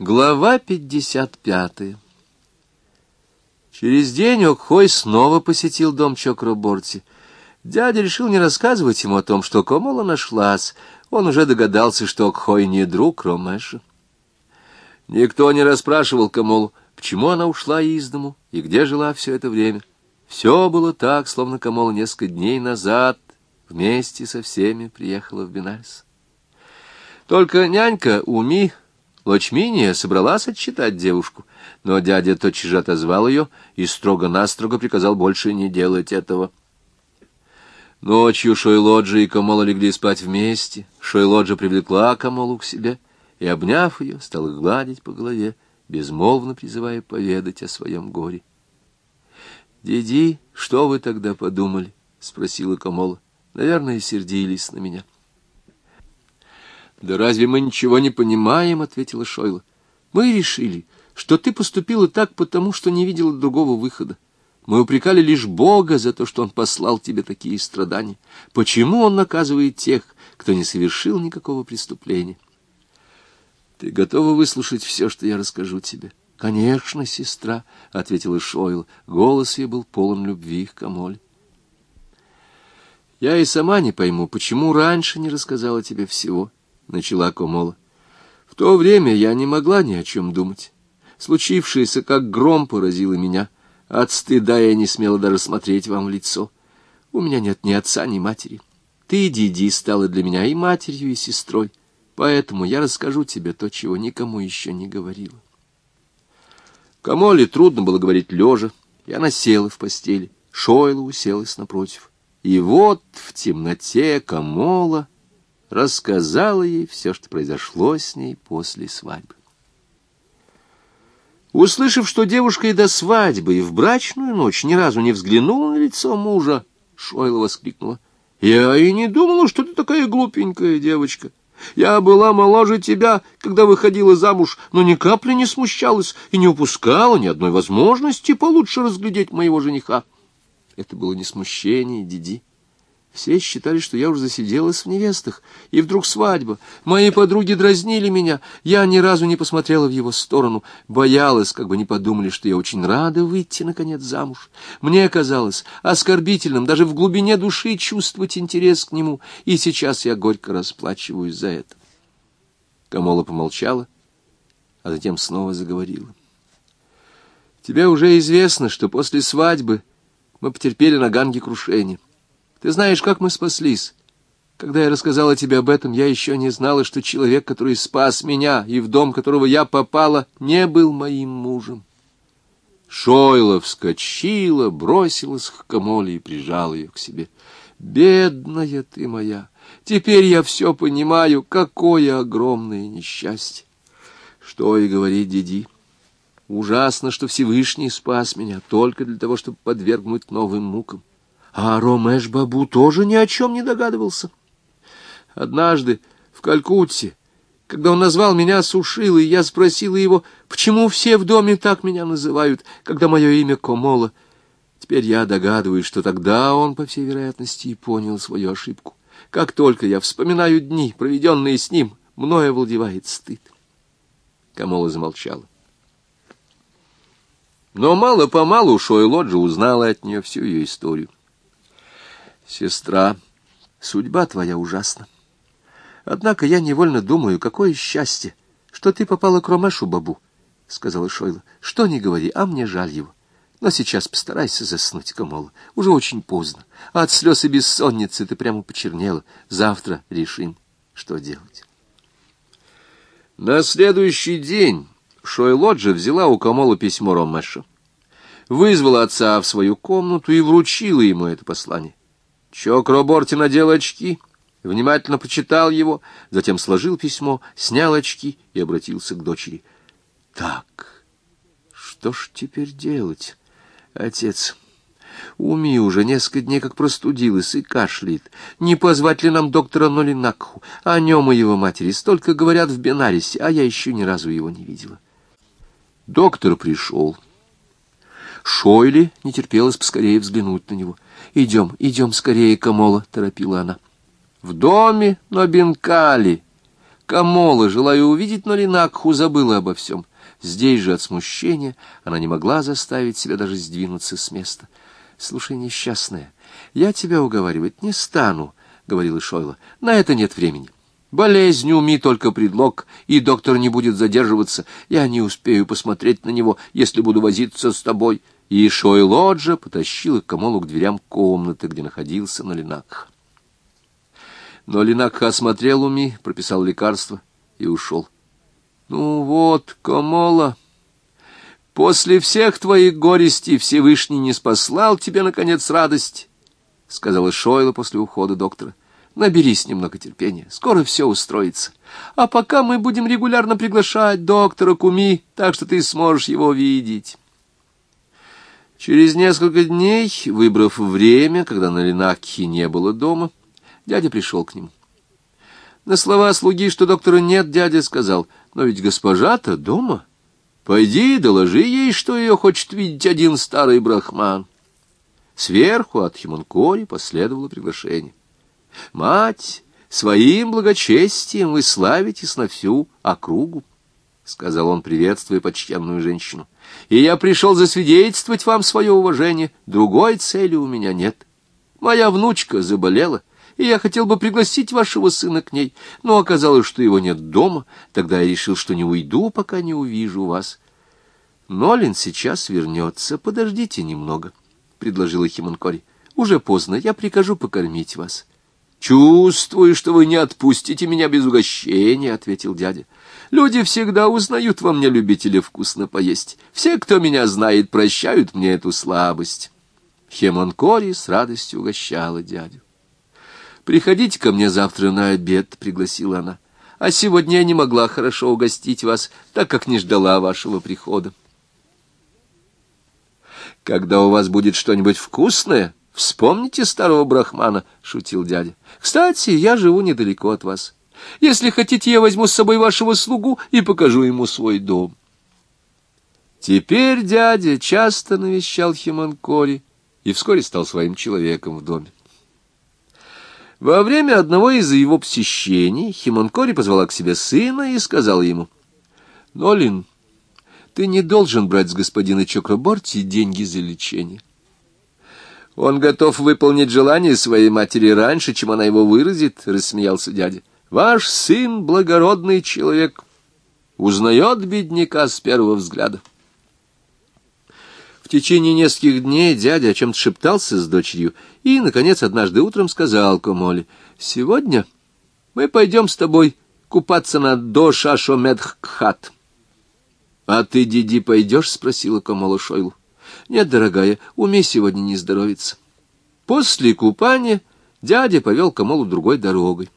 Глава 55 Через день Окхой снова посетил дом Чокроборти. Дядя решил не рассказывать ему о том, что Комола нашлась. Он уже догадался, что Окхой не друг Ромеша. Никто не расспрашивал Комолу, почему она ушла из дому и где жила все это время. Все было так, словно Комола несколько дней назад вместе со всеми приехала в Бенальс. Только нянька Уми Лочминия собралась отчитать девушку, но дядя тотчас же отозвал ее и строго-настрого приказал больше не делать этого. Ночью Шойлоджа и Камола легли спать вместе. Шойлоджа привлекла Камолу к себе и, обняв ее, стала гладить по голове, безмолвно призывая поведать о своем горе. «Диди, что вы тогда подумали?» — спросила Камола. «Наверное, сердились на меня». «Да разве мы ничего не понимаем?» — ответила Шойла. «Мы решили, что ты поступила так, потому что не видела другого выхода. Мы упрекали лишь Бога за то, что Он послал тебе такие страдания. Почему Он наказывает тех, кто не совершил никакого преступления?» «Ты готова выслушать все, что я расскажу тебе?» «Конечно, сестра», — ответила Шойла. Голос ее был полон любви к Камоле. «Я и сама не пойму, почему раньше не рассказала тебе всего». — начала Комола. В то время я не могла ни о чем думать. Случившееся как гром поразило меня. От стыда я не смела даже смотреть вам в лицо. У меня нет ни отца, ни матери. Ты, Диди, стала для меня и матерью, и сестрой. Поэтому я расскажу тебе то, чего никому еще не говорила. Камоле трудно было говорить лежа, и она села в постели. Шойла уселась напротив. И вот в темноте Камола рассказала ей все, что произошло с ней после свадьбы. Услышав, что девушка и до свадьбы, и в брачную ночь ни разу не взглянула на лицо мужа, Шойла воскликнула. «Я и не думала, что ты такая глупенькая девочка. Я была моложе тебя, когда выходила замуж, но ни капли не смущалась и не упускала ни одной возможности получше разглядеть моего жениха». Это было не смущение, Диди. Все считали, что я уже засиделась в невестах, и вдруг свадьба. Мои подруги дразнили меня, я ни разу не посмотрела в его сторону, боялась, как бы не подумали, что я очень рада выйти, наконец, замуж. Мне казалось оскорбительным даже в глубине души чувствовать интерес к нему, и сейчас я горько расплачиваюсь за это. Камола помолчала, а затем снова заговорила. Тебе уже известно, что после свадьбы мы потерпели на ганге крушение. Ты знаешь, как мы спаслись. Когда я рассказала тебе об этом, я еще не знала, что человек, который спас меня и в дом которого я попала, не был моим мужем. Шойла вскочила, бросилась к Камоле и прижала ее к себе. «Бедная ты моя! Теперь я все понимаю, какое огромное несчастье!» Что и говорить, Диди. Ужасно, что Всевышний спас меня только для того, чтобы подвергнуть новым мукам. А Ромеш-бабу тоже ни о чем не догадывался. Однажды в Калькутте, когда он назвал меня Сушилой, я спросила его, почему все в доме так меня называют, когда мое имя Комола. Теперь я догадываюсь, что тогда он, по всей вероятности, и понял свою ошибку. Как только я вспоминаю дни, проведенные с ним, мною овладевает стыд. Камола замолчала. Но мало-помалу Шойлоджи узнала от нее всю ее историю. Сестра, судьба твоя ужасна. Однако я невольно думаю, какое счастье, что ты попала к Ромешу бабу, — сказала Шойла. Что не говори, а мне жаль его. Но сейчас постарайся заснуть, Камола. Уже очень поздно. А от слез и бессонницы ты прямо почернела. Завтра решим, что делать. На следующий день Шойлоджа взяла у Камола письмо Ромеша, вызвала отца в свою комнату и вручила ему это послание. Чокроборти надел очки, внимательно почитал его, затем сложил письмо, снял очки и обратился к дочери. — Так, что ж теперь делать, отец? Уми уже несколько дней как простудилась и кашляет. Не позвать ли нам доктора Нолинакху? О нем и его матери столько говорят в Бенарисе, а я еще ни разу его не видела. Доктор пришел. Шойли не терпелось поскорее взглянуть на него. «Идем, идем скорее, Камола», — торопила она. В доме на Бенкали Камола, желая увидеть Нолинакху, забыла обо всем. Здесь же от смущения она не могла заставить себя даже сдвинуться с места. — Слушай, несчастная, я тебя уговаривать не стану, — говорила Шойла. — На это нет времени. Болезнь уми только предлог, и доктор не будет задерживаться. Я не успею посмотреть на него, если буду возиться с тобой. И Шойлоджа потащила Камолу к дверям комнаты, где находился Налинакха. Но Линакха осмотрел Уми, прописал лекарство и ушел. — Ну вот, Камола, после всех твоих горестей Всевышний не спаслал тебе, наконец, радость, — сказала Шойла после ухода доктора. — Наберись немного терпения, скоро все устроится. А пока мы будем регулярно приглашать доктора Куми, так что ты сможешь его видеть. Через несколько дней, выбрав время, когда на Ленакхе не было дома, дядя пришел к нему. На слова слуги, что доктора нет, дядя сказал, но ведь госпожа-то дома. Пойди, доложи ей, что ее хочет видеть один старый брахман. Сверху от Химонкори последовало приглашение. Мать, своим благочестием вы славитесь на всю округу, — сказал он, приветствуя почтенную женщину. — И я пришел засвидетельствовать вам свое уважение. Другой цели у меня нет. Моя внучка заболела, и я хотел бы пригласить вашего сына к ней, но оказалось, что его нет дома. Тогда я решил, что не уйду, пока не увижу вас. — Нолин сейчас вернется. Подождите немного, — предложила Химонкори. — Уже поздно, я прикажу покормить вас. — «Чувствую, что вы не отпустите меня без угощения», — ответил дядя. «Люди всегда узнают во мне любителя вкусно поесть. Все, кто меня знает, прощают мне эту слабость». Хемонкори с радостью угощала дядю. «Приходите ко мне завтра на обед», — пригласила она. «А сегодня я не могла хорошо угостить вас, так как не ждала вашего прихода». «Когда у вас будет что-нибудь вкусное», Вспомните старого брахмана, — шутил дядя. Кстати, я живу недалеко от вас. Если хотите, я возьму с собой вашего слугу и покажу ему свой дом. Теперь дядя часто навещал Химанкори и вскоре стал своим человеком в доме. Во время одного из его посещений Химанкори позвала к себе сына и сказала ему, «Нолин, ты не должен брать с господина Чокраборти деньги за лечение». Он готов выполнить желание своей матери раньше, чем она его выразит, — рассмеялся дядя. Ваш сын — благородный человек, узнает бедняка с первого взгляда. В течение нескольких дней дядя о чем-то шептался с дочерью и, наконец, однажды утром сказал Комоле, «Сегодня мы пойдем с тобой купаться на Дошашомедхкхат». «А ты, Диди, пойдешь?» — спросила Комола Шойлу. Нет, дорогая, уме сегодня не здоровится. После купания дядя повел Камолу другой дорогой.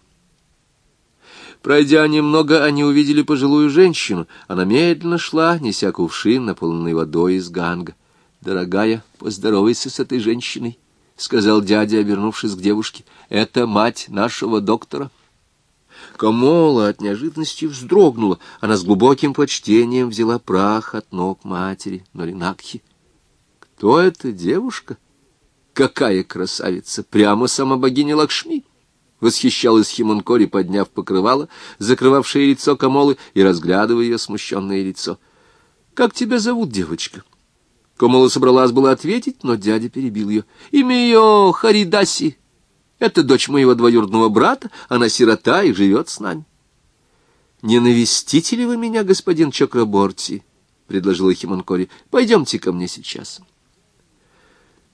Пройдя немного, они увидели пожилую женщину. Она медленно шла, неся кувшин, наполненный водой из ганга. «Дорогая, поздоровайся с этой женщиной», — сказал дядя, обернувшись к девушке. «Это мать нашего доктора». Камола от неожиданности вздрогнула. Она с глубоким почтением взяла прах от ног матери Норинакхи. Кто эта девушка? Какая красавица! Прямо сама богиня Лакшми! Восхищалась Химонкори, подняв покрывало, закрывавшее лицо Камолы и разглядывая ее смущенное лицо. «Как тебя зовут, девочка?» Камола собралась была ответить, но дядя перебил ее. «Имя ее Харидаси. Это дочь моего двоюродного брата, она сирота и живет с нами». «Не навестите ли вы меня, господин Чакраборти?» — предложила Химонкори. «Пойдемте ко мне сейчас».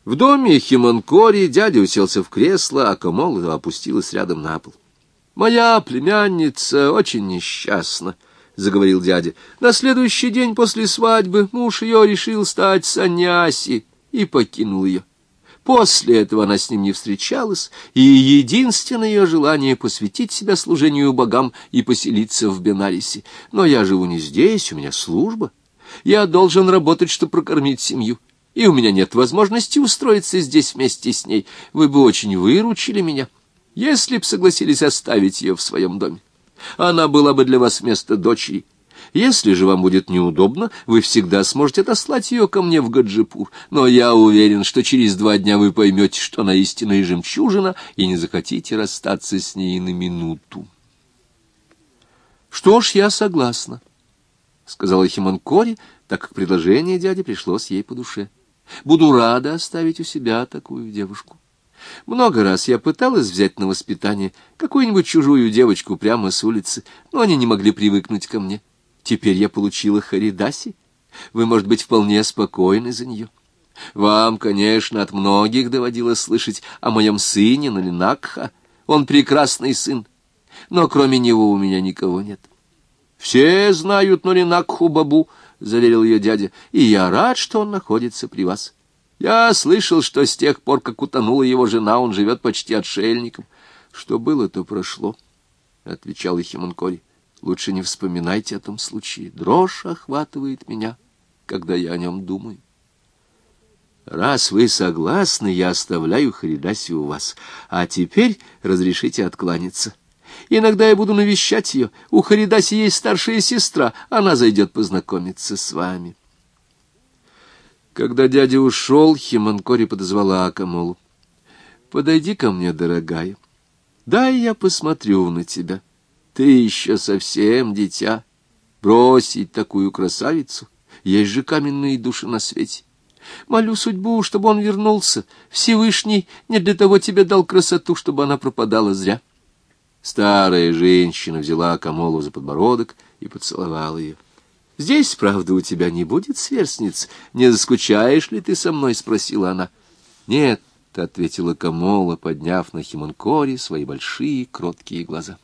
В доме Химанкори дядя уселся в кресло, а Камола опустилась рядом на пол. «Моя племянница очень несчастна», — заговорил дядя. «На следующий день после свадьбы муж ее решил стать саньяси и покинул ее. После этого она с ним не встречалась, и единственное ее желание — посвятить себя служению богам и поселиться в Бенарисе. Но я живу не здесь, у меня служба. Я должен работать, чтобы прокормить семью и у меня нет возможности устроиться здесь вместе с ней. Вы бы очень выручили меня, если б согласились оставить ее в своем доме. Она была бы для вас вместо дочери. Если же вам будет неудобно, вы всегда сможете отослать ее ко мне в Гаджипур, но я уверен, что через два дня вы поймете, что она истинная жемчужина, и не захотите расстаться с ней на минуту. Что ж, я согласна, — сказала Химанкори, так как предложение дяди пришлось ей по душе. Буду рада оставить у себя такую девушку. Много раз я пыталась взять на воспитание какую-нибудь чужую девочку прямо с улицы, но они не могли привыкнуть ко мне. Теперь я получила Харидаси. Вы, может быть, вполне спокойны за нее. Вам, конечно, от многих доводилось слышать о моем сыне Налинакха. Он прекрасный сын, но кроме него у меня никого нет. Все знают Налинакху Бабу, — заверил ее дядя, — и я рад, что он находится при вас. Я слышал, что с тех пор, как утонула его жена, он живет почти отшельником. Что было, то прошло, — отвечал Ихимонкори. Лучше не вспоминайте о том случае. Дрожь охватывает меня, когда я о нем думаю. Раз вы согласны, я оставляю Харидаси у вас. А теперь разрешите откланяться. Иногда я буду навещать ее. У Харидаси есть старшая сестра. Она зайдет познакомиться с вами. Когда дядя ушел, Химанкори подозвала Акамолу. «Подойди ко мне, дорогая. Дай я посмотрю на тебя. Ты еще совсем дитя. Бросить такую красавицу. Есть же каменные души на свете. Молю судьбу, чтобы он вернулся. Всевышний не для того тебе дал красоту, чтобы она пропадала зря». Старая женщина взяла Камолу за подбородок и поцеловала ее. — Здесь, правда, у тебя не будет сверстниц. Не заскучаешь ли ты со мной? — спросила она. — Нет, — ответила Камола, подняв на Химонкоре свои большие кроткие глаза.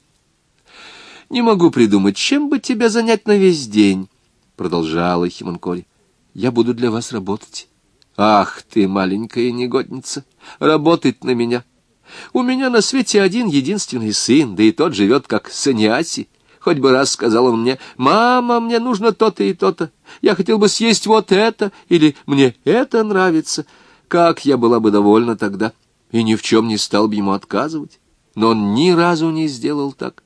— Не могу придумать, чем бы тебя занять на весь день, — продолжала Химонкори. — Я буду для вас работать. Ах ты, маленькая негодница, работать на меня! У меня на свете один единственный сын, да и тот живет как саньяси. Хоть бы раз сказал он мне, «Мама, мне нужно то-то и то-то. Я хотел бы съесть вот это, или мне это нравится». Как я была бы довольна тогда, и ни в чем не стал бы ему отказывать. Но он ни разу не сделал так.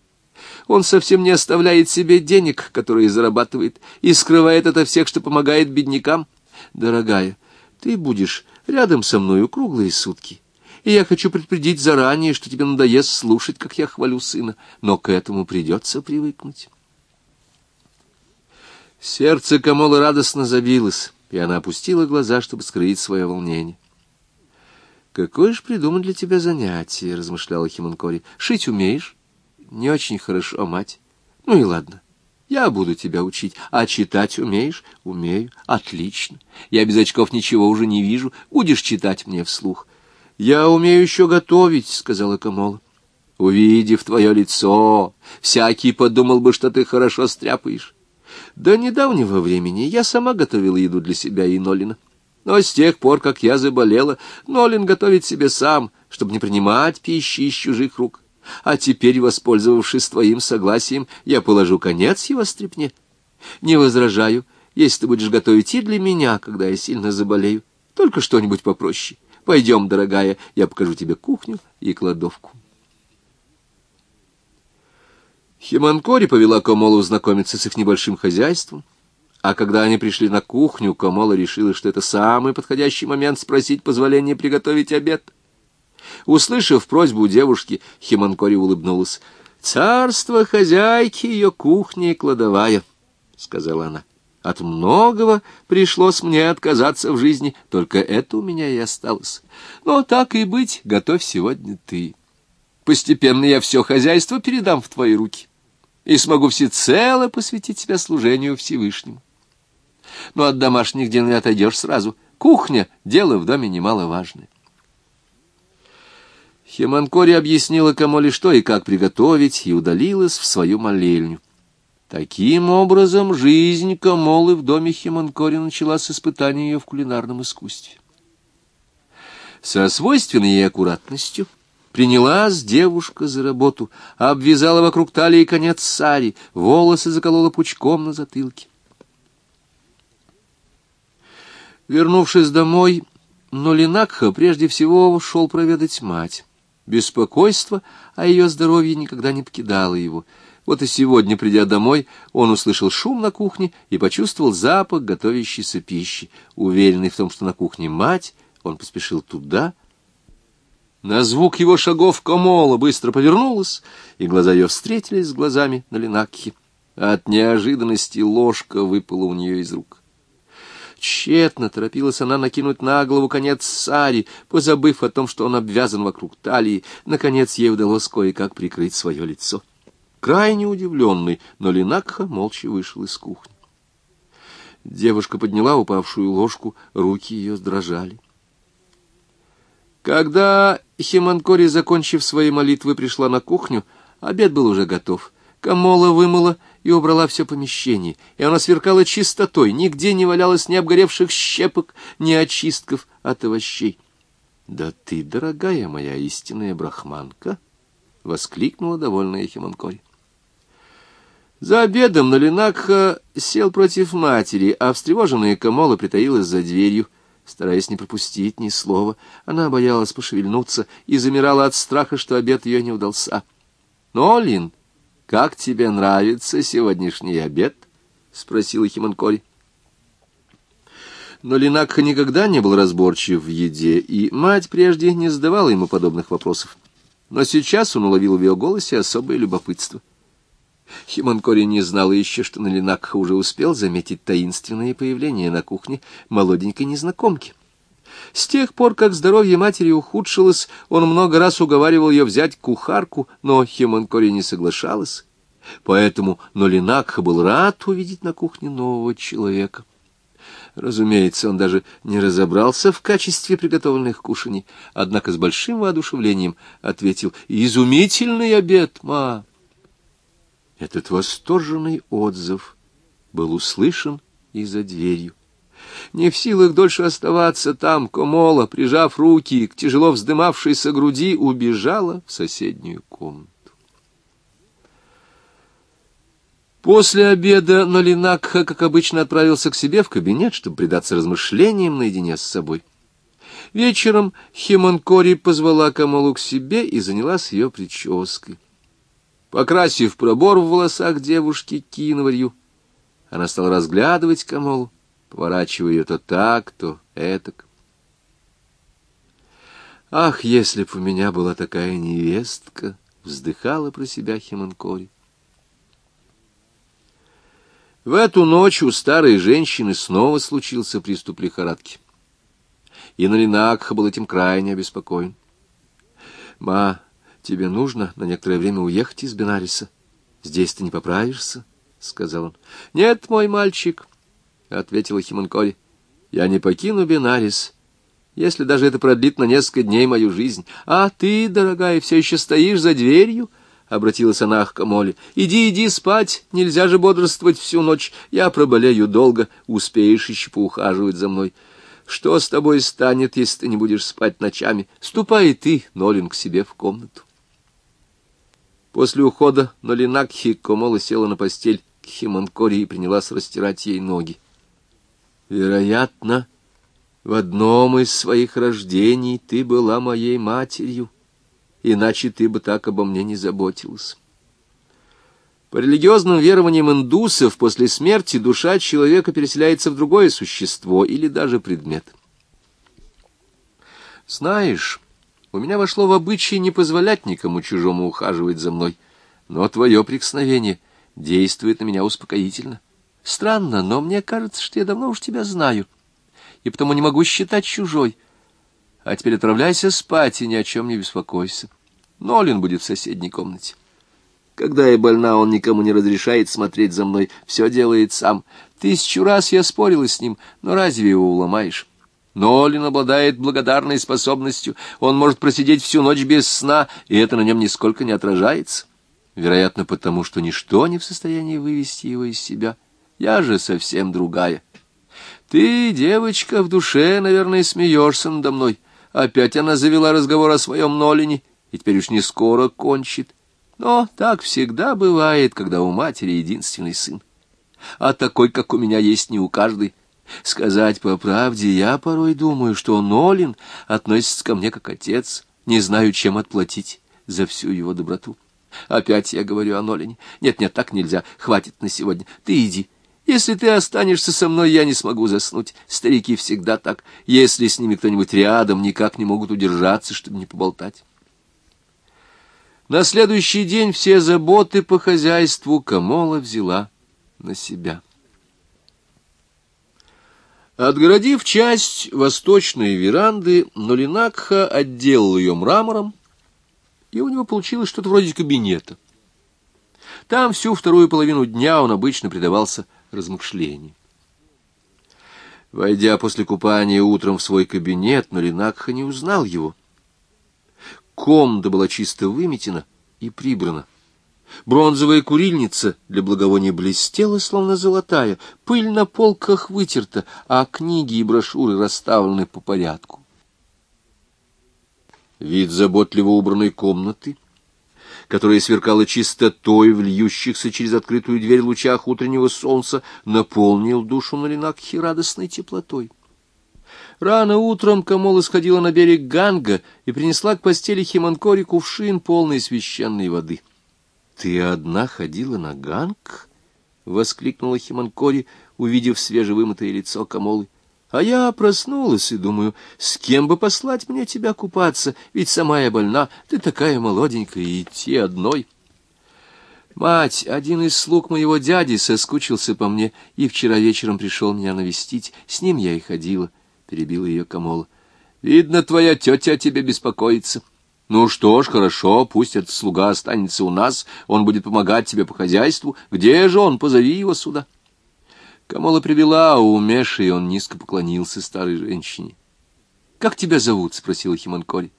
Он совсем не оставляет себе денег, которые зарабатывает, и скрывает это всех, что помогает беднякам. Дорогая, ты будешь рядом со мною круглые сутки и я хочу предупредить заранее, что тебе надоест слушать, как я хвалю сына, но к этому придется привыкнуть. Сердце Камолы радостно забилось, и она опустила глаза, чтобы скрыть свое волнение. «Какое ж придумать для тебя занятие?» — размышляла Химонкори. «Шить умеешь?» «Не очень хорошо, мать. Ну и ладно. Я буду тебя учить. А читать умеешь?» «Умею. Отлично. Я без очков ничего уже не вижу. Будешь читать мне вслух. «Я умею еще готовить», — сказала Камола. «Увидев твое лицо, всякий подумал бы, что ты хорошо стряпаешь. До недавнего времени я сама готовила еду для себя и Нолина. Но с тех пор, как я заболела, Нолин готовит себе сам, чтобы не принимать пищи из чужих рук. А теперь, воспользовавшись твоим согласием, я положу конец его стряпне. Не возражаю, если ты будешь готовить и для меня, когда я сильно заболею. Только что-нибудь попроще. Пойдем, дорогая, я покажу тебе кухню и кладовку. Химанкори повела Комолу знакомиться с их небольшим хозяйством, а когда они пришли на кухню, Комола решила, что это самый подходящий момент спросить позволения приготовить обед. Услышав просьбу девушки, Химанкори улыбнулась. «Царство хозяйки, ее кухня и кладовая», — сказала она. От многого пришлось мне отказаться в жизни, только это у меня и осталось. Но так и быть, готовь сегодня ты. Постепенно я все хозяйство передам в твои руки и смогу всецело посвятить себя служению Всевышнему. Но от домашних дел не отойдешь сразу. Кухня — дело в доме немаловажное. Хеманкори объяснила Камоле, что и как приготовить, и удалилась в свою молельню. Таким образом, жизнь Камолы в доме Химанкори начала с испытания ее в кулинарном искусстве. Со свойственной ей аккуратностью принялась девушка за работу, обвязала вокруг талии конец сари, волосы заколола пучком на затылке. Вернувшись домой, Нолинакха прежде всего шел проведать мать. Беспокойство о ее здоровье никогда не покидало его — вот и сегодня, придя домой, он услышал шум на кухне и почувствовал запах готовящейся пищи. Уверенный в том, что на кухне мать, он поспешил туда. На звук его шагов Комола быстро повернулась, и глаза ее встретились с глазами на Ленакхе. От неожиданности ложка выпала у нее из рук. Тщетно торопилась она накинуть на голову конец сари, позабыв о том, что он обвязан вокруг талии. Наконец ей удалось кое-как прикрыть свое лицо. Крайне удивленный, но Линакха молча вышел из кухни. Девушка подняла упавшую ложку, руки ее дрожали. Когда Химанкори, закончив свои молитвы, пришла на кухню, обед был уже готов. Камола вымыла и убрала все помещение, и оно сверкало чистотой, нигде не валялось ни обгоревших щепок, ни очистков от овощей. — Да ты, дорогая моя истинная брахманка! — воскликнула довольная Химанкори. За обедом Налинакха сел против матери, а встревоженная Камола притаилась за дверью, стараясь не пропустить ни слова. Она боялась пошевельнуться и замирала от страха, что обед ее не удался. — Нолин! — «Как тебе нравится сегодняшний обед?» — спросила Химанкори. Но Линакха никогда не был разборчив в еде, и мать прежде не задавала ему подобных вопросов. Но сейчас он уловил в ее голосе особое любопытство. Химанкори не знала еще, что Налинакха уже успел заметить таинственное появление на кухне молоденькой незнакомки. С тех пор, как здоровье матери ухудшилось, он много раз уговаривал ее взять кухарку, но Химанкори не соглашалась. Поэтому Нолинакха был рад увидеть на кухне нового человека. Разумеется, он даже не разобрался в качестве приготовленных кушаний, однако с большим воодушевлением ответил «Изумительный обед, ма!» Этот восторженный отзыв был услышан и за дверью. Не в силах дольше оставаться там, Комола, прижав руки к тяжело вздымавшейся груди, убежала в соседнюю комнату. После обеда Нолинакха, как обычно, отправился к себе в кабинет, чтобы предаться размышлениям наедине с собой. Вечером Химонкори позвала Камолу к себе и занялась ее прической. Покрасив пробор в волосах девушки киноварью, она стала разглядывать Камолу поворачивая ее то так, то этак. «Ах, если б у меня была такая невестка!» — вздыхала про себя Химанкори. В эту ночь у старой женщины снова случился приступ лихорадки. И Налинакха был этим крайне обеспокоен. «Ма, тебе нужно на некоторое время уехать из Бенариса. Здесь ты не поправишься», — сказал он. «Нет, мой мальчик», — ответила Химонкори. — Я не покину Бенарис, если даже это продлит на несколько дней мою жизнь. А ты, дорогая, все еще стоишь за дверью? — обратилась она к Камоле. — Иди, иди спать, нельзя же бодрствовать всю ночь. Я проболею долго, успеешь еще поухаживать за мной. Что с тобой станет, если ты не будешь спать ночами? Ступай и ты, Нолин, к себе в комнату. После ухода Нолинакхи Комола села на постель к Химанкори и принялась растирать ей ноги. Вероятно, в одном из своих рождений ты была моей матерью, иначе ты бы так обо мне не заботилась. По религиозным верованиям индусов, после смерти душа человека переселяется в другое существо или даже предмет. Знаешь, у меня вошло в обычай не позволять никому чужому ухаживать за мной, но твое прикосновение действует на меня успокоительно. Странно, но мне кажется, что я давно уж тебя знаю, и потому не могу считать чужой. А теперь отправляйся спать и ни о чем не беспокойся. Нолин будет в соседней комнате. Когда я больна, он никому не разрешает смотреть за мной, все делает сам. Тысячу раз я спорила с ним, но разве его уломаешь? Нолин обладает благодарной способностью, он может просидеть всю ночь без сна, и это на нем нисколько не отражается. Вероятно, потому что ничто не в состоянии вывести его из себя. Я же совсем другая. Ты, девочка, в душе, наверное, смеешься надо мной. Опять она завела разговор о своем Нолине, и теперь уж не скоро кончит. Но так всегда бывает, когда у матери единственный сын. А такой, как у меня, есть не у каждой. Сказать по правде, я порой думаю, что Нолин относится ко мне как отец, не знаю, чем отплатить за всю его доброту. Опять я говорю о Нолине. Нет-нет, так нельзя, хватит на сегодня. Ты иди, если ты останешься со мной, я не смогу заснуть. Старики всегда так. Если с ними кто-нибудь рядом, никак не могут удержаться, чтобы не поболтать. На следующий день все заботы по хозяйству Камола взяла на себя. Отгородив часть восточной веранды, Нолинакха отделал ее мрамором, и у него получилось что-то вроде кабинета. Там всю вторую половину дня он обычно предавался размышлениям. Войдя после купания утром в свой кабинет, Нолинакха не узнал его. Комната была чисто выметена и прибрана. Бронзовая курильница для благовония блестела, словно золотая, пыль на полках вытерта, а книги и брошюры расставлены по порядку. Вид заботливо убранной комнаты которая сверкала чистотой в льющихся через открытую дверь лучах утреннего солнца, наполнил душу Налинакхи радостной теплотой. Рано утром Камола сходила на берег Ганга и принесла к постели Химанкори кувшин, полный священной воды. — Ты одна ходила на Ганг? — воскликнула Химанкори, увидев свежевымытое лицо Камолы. А я проснулась и думаю, с кем бы послать мне тебя купаться, ведь сама я больна, ты такая молоденькая, и идти одной. Мать, один из слуг моего дяди соскучился по мне и вчера вечером пришел меня навестить, с ним я и ходила, — перебила ее Камола. Видно, твоя тетя о тебе беспокоится. Ну что ж, хорошо, пусть этот слуга останется у нас, он будет помогать тебе по хозяйству. Где же он? Позови его сюда. — Камола привела Умеши, и он низко поклонился старой женщине. — Как тебя зовут? — спросила Химанкори.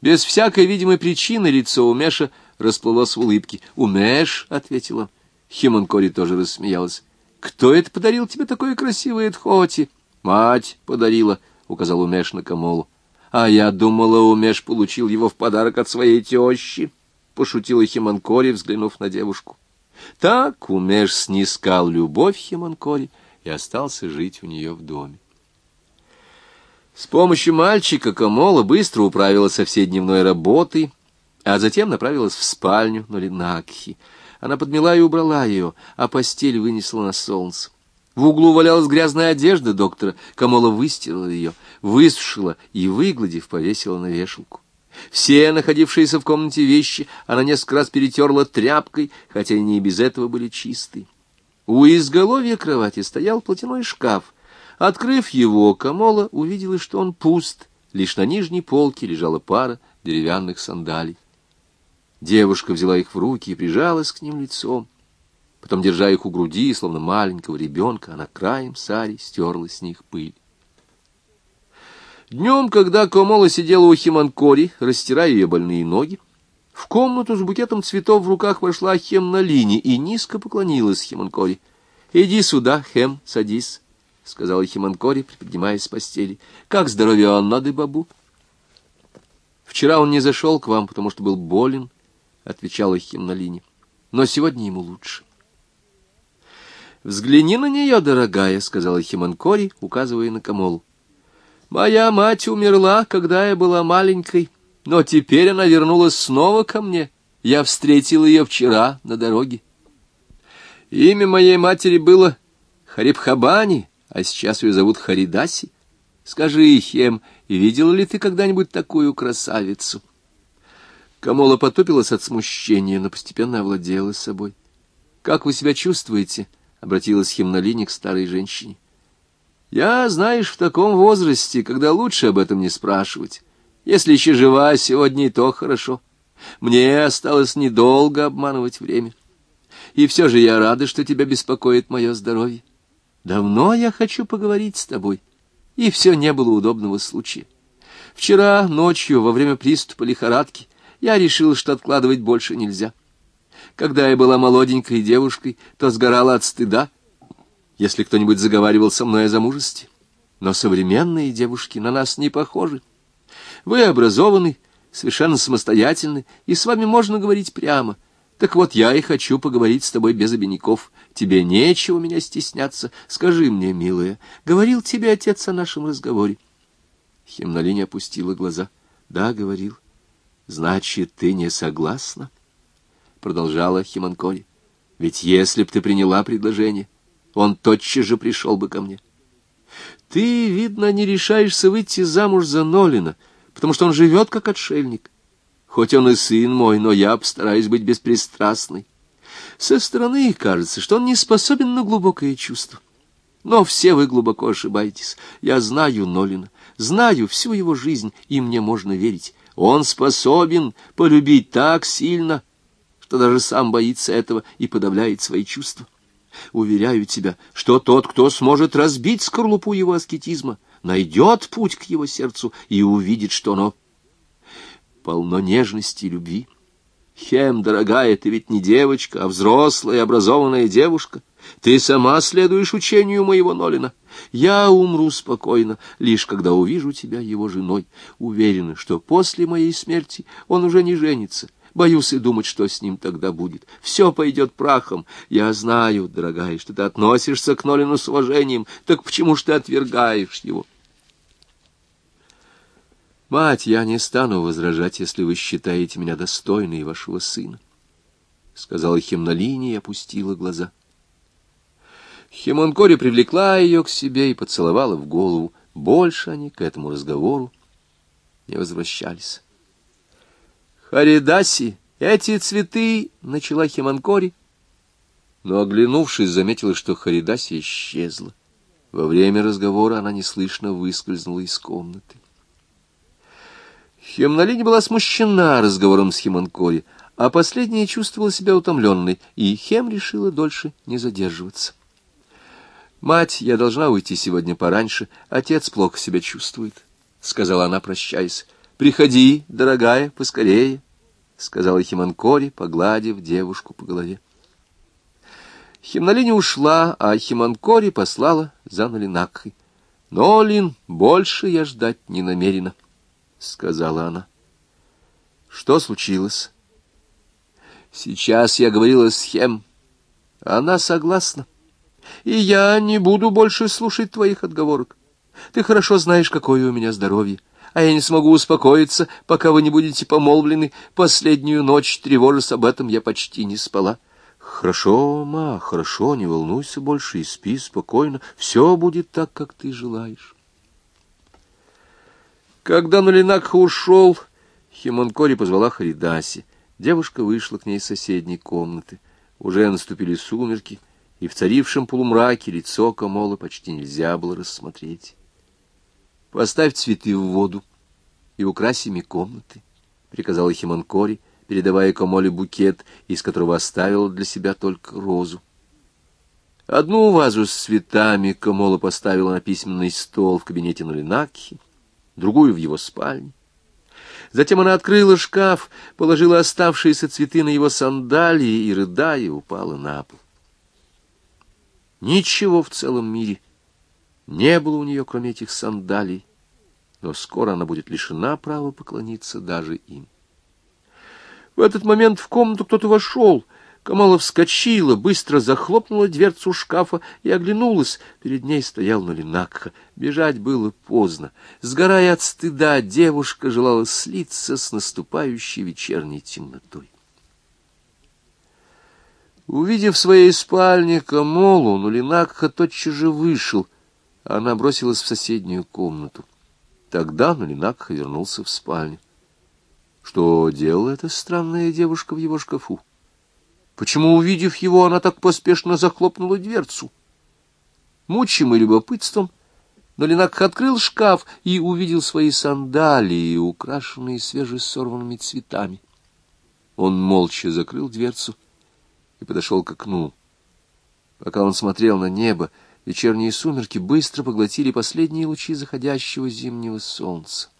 Без всякой видимой причины лицо Умеша расплылось в улыбке. — Умеш, — ответила. Химанкори тоже рассмеялась. — Кто это подарил тебе такое красивое тхоти? — Мать подарила, — указал Умеш на Камолу. — А я думала, Умеш получил его в подарок от своей тещи, — пошутила Химанкори, взглянув на девушку. Так Умеш снискал любовь Химанкори и остался жить у нее в доме. С помощью мальчика Камола быстро управилась со всей дневной работой, а затем направилась в спальню Нолинакхи. Она подмела и убрала ее, а постель вынесла на солнце. В углу валялась грязная одежда доктора. Камола выстирала ее, высушила и, выгладив, повесила на вешалку. Все находившиеся в комнате вещи она несколько раз перетерла тряпкой, хотя они и без этого были чистые. У изголовья кровати стоял платяной шкаф. Открыв его, Камола увидела, что он пуст. Лишь на нижней полке лежала пара деревянных сандалий. Девушка взяла их в руки и прижалась к ним лицом. Потом, держа их у груди, словно маленького ребенка, она краем сари стерла с них пыль. Днем, когда Комола сидела у Химанкори, растирая ее больные ноги, в комнату с букетом цветов в руках вошла Хем на линии и низко поклонилась Химанкори. — Иди сюда, Хем, садись, — сказала Химанкори, приподнимаясь с постели. — Как здоровье Аннады, бабу? — Вчера он не зашел к вам, потому что был болен, — отвечала Хем на линии. — Но сегодня ему лучше. — Взгляни на нее, дорогая, — сказала Химанкори, указывая на Камолу. Моя мать умерла, когда я была маленькой, но теперь она вернулась снова ко мне. Я встретил ее вчера на дороге. Имя моей матери было Харибхабани, а сейчас ее зовут Харидаси. Скажи, Хем, видел ли ты когда-нибудь такую красавицу? Камола потупилась от смущения, но постепенно овладела собой. — Как вы себя чувствуете? — обратилась Хемнолини к старой женщине. Я, знаешь, в таком возрасте, когда лучше об этом не спрашивать. Если еще жива сегодня, и то хорошо. Мне осталось недолго обманывать время. И все же я рада, что тебя беспокоит мое здоровье. Давно я хочу поговорить с тобой, и все не было удобного случая. Вчера ночью, во время приступа лихорадки, я решил, что откладывать больше нельзя. Когда я была молоденькой девушкой, то сгорала от стыда, если кто-нибудь заговаривал со мной о замужестве. Но современные девушки на нас не похожи. Вы образованы, совершенно самостоятельны, и с вами можно говорить прямо. Так вот, я и хочу поговорить с тобой без обиняков. Тебе нечего меня стесняться. Скажи мне, милая, говорил тебе отец о нашем разговоре? Химнолиня опустила глаза. Да, говорил. Значит, ты не согласна? Продолжала Химанкори. Ведь если б ты приняла предложение, он тотчас же пришел бы ко мне. Ты, видно, не решаешься выйти замуж за Нолина, потому что он живет как отшельник. Хоть он и сын мой, но я постараюсь быть беспристрастной. Со стороны кажется, что он не способен на глубокое чувство. Но все вы глубоко ошибаетесь. Я знаю Нолина, знаю всю его жизнь, и мне можно верить. Он способен полюбить так сильно, что даже сам боится этого и подавляет свои чувства. Уверяю тебя, что тот, кто сможет разбить скорлупу его аскетизма, найдет путь к его сердцу и увидит, что оно полно нежности и любви. Хем, дорогая, ты ведь не девочка, а взрослая образованная девушка. Ты сама следуешь учению моего Нолина. Я умру спокойно, лишь когда увижу тебя его женой. Уверена, что после моей смерти он уже не женится. Боюсь и думать, что с ним тогда будет. Все пойдет прахом. Я знаю, дорогая, что ты относишься к Нолину с уважением. Так почему ж ты отвергаешь его? Мать, я не стану возражать, если вы считаете меня достойной вашего сына, — сказала Химнолиния и опустила глаза. Химонкори привлекла ее к себе и поцеловала в голову. Больше они к этому разговору не возвращались. «Харидаси, эти цветы!» — начала Химонкори, но, оглянувшись, заметила, что Харидаси исчезла. Во время разговора она неслышно выскользнула из комнаты. Хемнолине была смущена разговором с Химонкори, а последняя чувствовала себя утомленной, и Хем решила дольше не задерживаться. «Мать, я должна уйти сегодня пораньше, отец плохо себя чувствует», — сказала она, прощаясь. «Приходи, дорогая, поскорее», — сказала Химонкори, погладив девушку по голове. Химнолине ушла, а Химонкори послала за Нолинакхой. «Нолин, больше я ждать не намерена». — сказала она. — Что случилось? — Сейчас я говорила с Хем. Она согласна. И я не буду больше слушать твоих отговорок. Ты хорошо знаешь, какое у меня здоровье. А я не смогу успокоиться, пока вы не будете помолвлены. Последнюю ночь, тревожась об этом, я почти не спала. Хорошо, ма, хорошо, не волнуйся больше и спи спокойно. Все будет так, как ты желаешь. Когда Нулинакха ушел, Химонкори позвала Харидаси. Девушка вышла к ней из соседней комнаты. Уже наступили сумерки, и в царившем полумраке лицо Камола почти нельзя было рассмотреть. «Поставь цветы в воду и укрась ими комнаты», — приказала Химонкори, передавая Камоле букет, из которого оставила для себя только розу. Одну вазу с цветами Камола поставила на письменный стол в кабинете Нулинакхи, другую в его спальне. Затем она открыла шкаф, положила оставшиеся цветы на его сандалии и, рыдая, упала на пол. Ничего в целом мире не было у нее, кроме этих сандалий, но скоро она будет лишена права поклониться даже им. В этот момент в комнату кто-то вошел — Камала вскочила, быстро захлопнула дверцу шкафа и оглянулась. Перед ней стоял Нулинакха. Бежать было поздно. Сгорая от стыда, девушка желала слиться с наступающей вечерней темнотой. Увидев в своей спальне Камолу, Нулинакха тотчас же вышел. Она бросилась в соседнюю комнату. Тогда Нулинакха вернулся в спальню. Что делала эта странная девушка в его шкафу? Почему, увидев его, она так поспешно захлопнула дверцу? Мучимый любопытством, Долинак открыл шкаф и увидел свои сандалии, украшенные свежесорванными цветами. Он молча закрыл дверцу и подошел к окну. Пока он смотрел на небо, вечерние сумерки быстро поглотили последние лучи заходящего зимнего солнца.